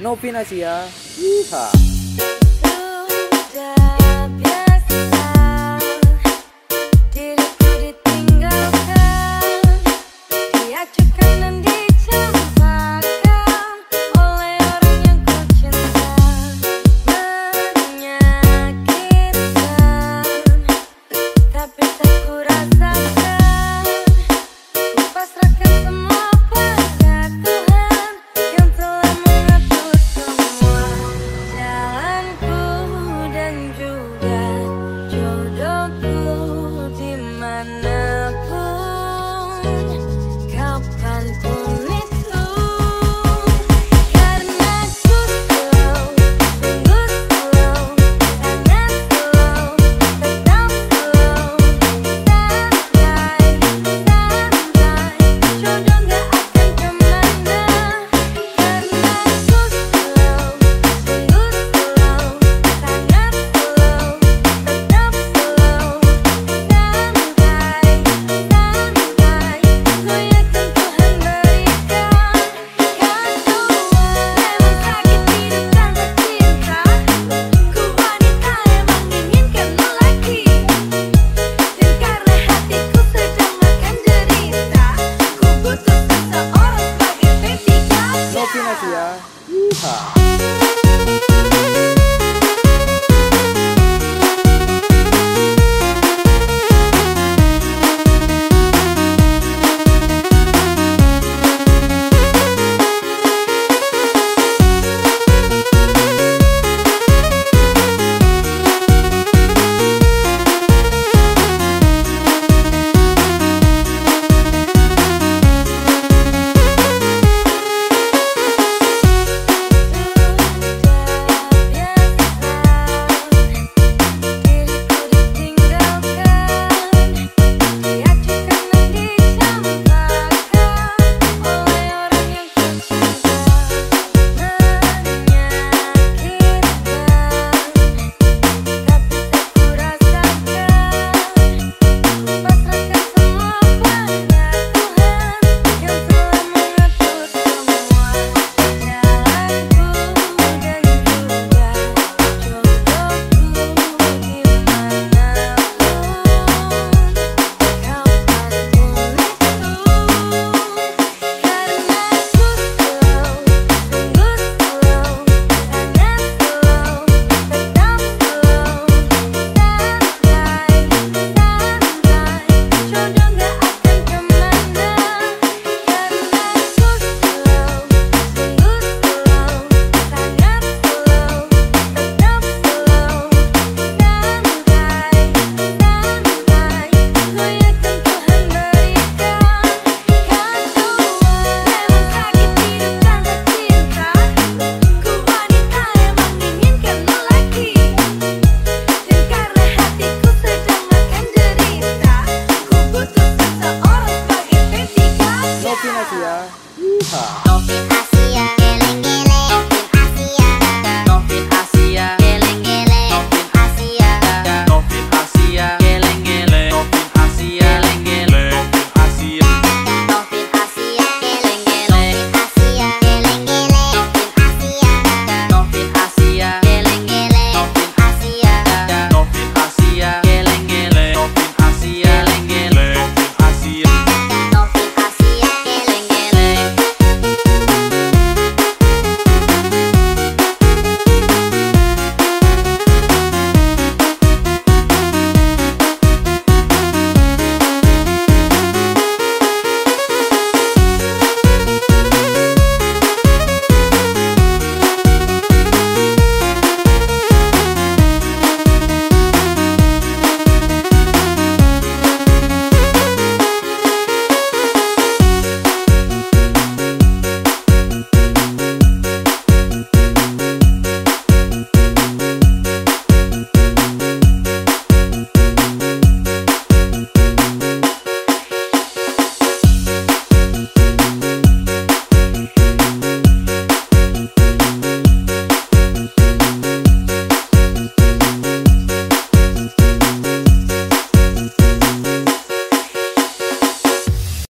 Novin Asia. Yeehaw. 真好